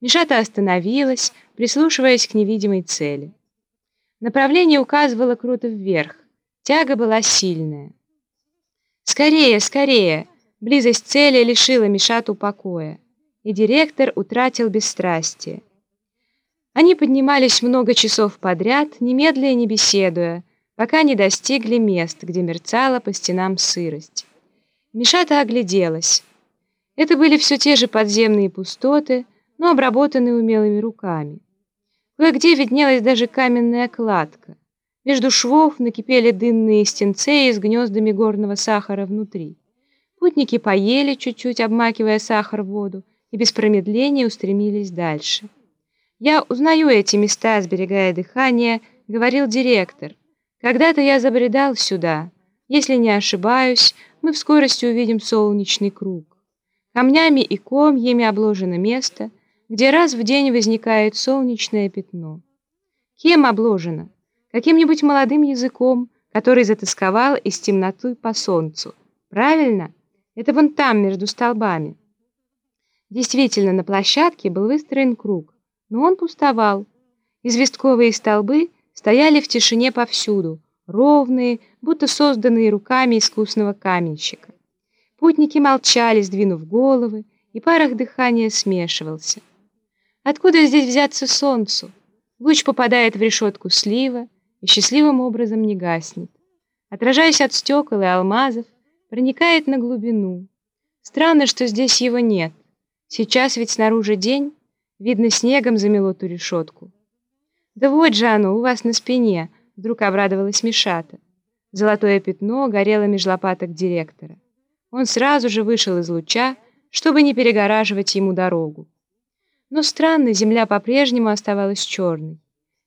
Мишата остановилась, прислушиваясь к невидимой цели. Направление указывало круто вверх. Тяга была сильная. «Скорее, скорее!» Близость цели лишила Мишату покоя, и директор утратил бесстрастие. Они поднимались много часов подряд, немедля не беседуя, пока не достигли мест, где мерцала по стенам сырость. Мишата огляделась. Это были все те же подземные пустоты, но обработанные умелыми руками. Кое-где виднелась даже каменная кладка. Между швов накипели дынные стенцы с гнездами горного сахара внутри. Путники поели, чуть-чуть обмакивая сахар в воду, и без промедления устремились дальше. «Я узнаю эти места, сберегая дыхание», — говорил директор. «Когда-то я забредал сюда. Если не ошибаюсь, мы в скорости увидим солнечный круг. Камнями и комьями обложено место, где раз в день возникает солнечное пятно. Кем обложено? Каким-нибудь молодым языком, который затасковал из темноты по солнцу. Правильно? Это вон там, между столбами». Действительно, на площадке был выстроен круг но он пустовал. Известковые столбы стояли в тишине повсюду, ровные, будто созданные руками искусного каменщика. Путники молчали, сдвинув головы, и пар их дыхания смешивался. Откуда здесь взяться солнцу? Луч попадает в решетку слива и счастливым образом не гаснет. Отражаясь от стекол и алмазов, проникает на глубину. Странно, что здесь его нет. Сейчас ведь снаружи день, Видно, снегом замело ту решетку. «Да вот же оно, у вас на спине!» Вдруг обрадовалась Мишата. Золотое пятно горело меж лопаток директора. Он сразу же вышел из луча, чтобы не перегораживать ему дорогу. Но странно, земля по-прежнему оставалась черной.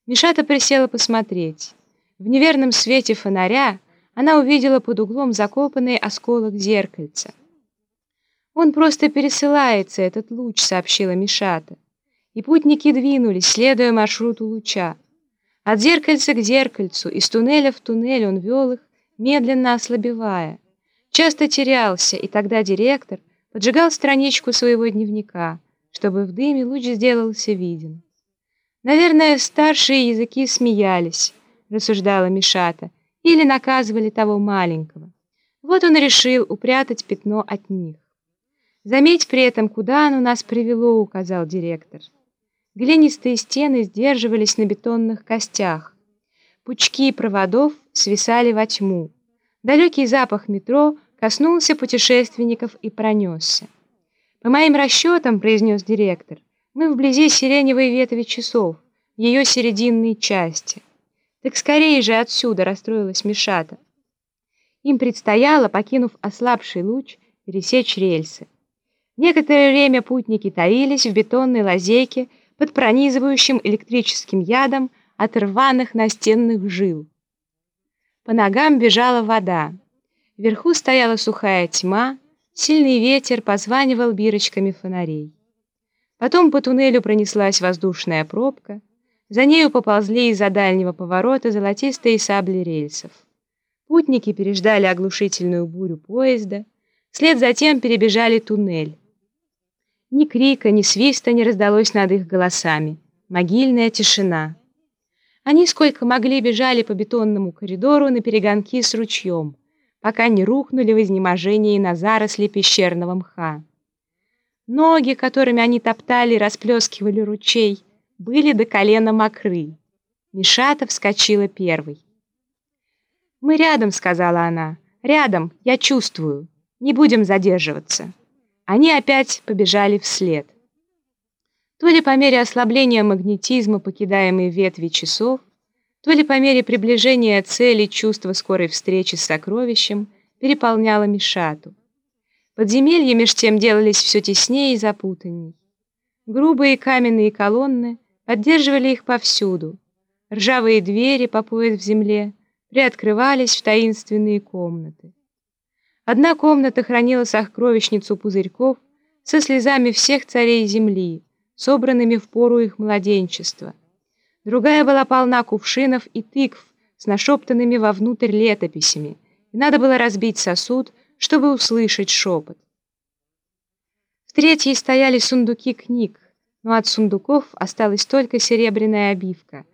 Мишата присела посмотреть. В неверном свете фонаря она увидела под углом закопанный осколок зеркальца. «Он просто пересылается, этот луч», — сообщила Мишата и путники двинулись, следуя маршруту луча. От зеркальца к зеркальцу, из туннеля в туннель он вел их, медленно ослабевая. Часто терялся, и тогда директор поджигал страничку своего дневника, чтобы в дыме луч сделался виден. «Наверное, старшие языки смеялись», — рассуждала Мишата, «или наказывали того маленького. Вот он решил упрятать пятно от них. Заметь при этом, куда оно нас привело», — указал директор. Глинистые стены сдерживались на бетонных костях. Пучки проводов свисали во тьму. Далекий запах метро коснулся путешественников и пронесся. «По моим расчетам», — произнес директор, — «мы вблизи сиреневой ветви часов, ее серединной части». «Так скорее же отсюда!» — расстроилась Мишата. Им предстояло, покинув ослабший луч, пересечь рельсы. Некоторое время путники таились в бетонной лазейке, под пронизывающим электрическим ядом от рваных настенных жил. По ногам бежала вода. Вверху стояла сухая тьма, сильный ветер позванивал бирочками фонарей. Потом по туннелю пронеслась воздушная пробка, за нею поползли из-за дальнего поворота золотистые сабли рельсов. Путники переждали оглушительную бурю поезда, вслед затем перебежали туннель. Ни крика, ни свиста не раздалось над их голосами. Могильная тишина. Они сколько могли бежали по бетонному коридору на перегонки с ручьем, пока не рухнули в изнеможении на заросли пещерного мха. Ноги, которыми они топтали и расплескивали ручей, были до колена мокры. Мишата вскочила первой. «Мы рядом», — сказала она. «Рядом, я чувствую. Не будем задерживаться». Они опять побежали вслед. То ли по мере ослабления магнетизма, покидаемой ветви часов, то ли по мере приближения цели чувство скорой встречи с сокровищем переполняло Мишату. Подземелья меж тем делались все теснее и запутанней. Грубые каменные колонны поддерживали их повсюду. Ржавые двери по пояс в земле приоткрывались в таинственные комнаты. Одна комната хранила сокровищницу пузырьков со слезами всех царей земли, собранными в пору их младенчества. Другая была полна кувшинов и тыкв с нашептанными вовнутрь летописями, и надо было разбить сосуд, чтобы услышать шепот. В третьей стояли сундуки книг, но от сундуков осталась только серебряная обивка.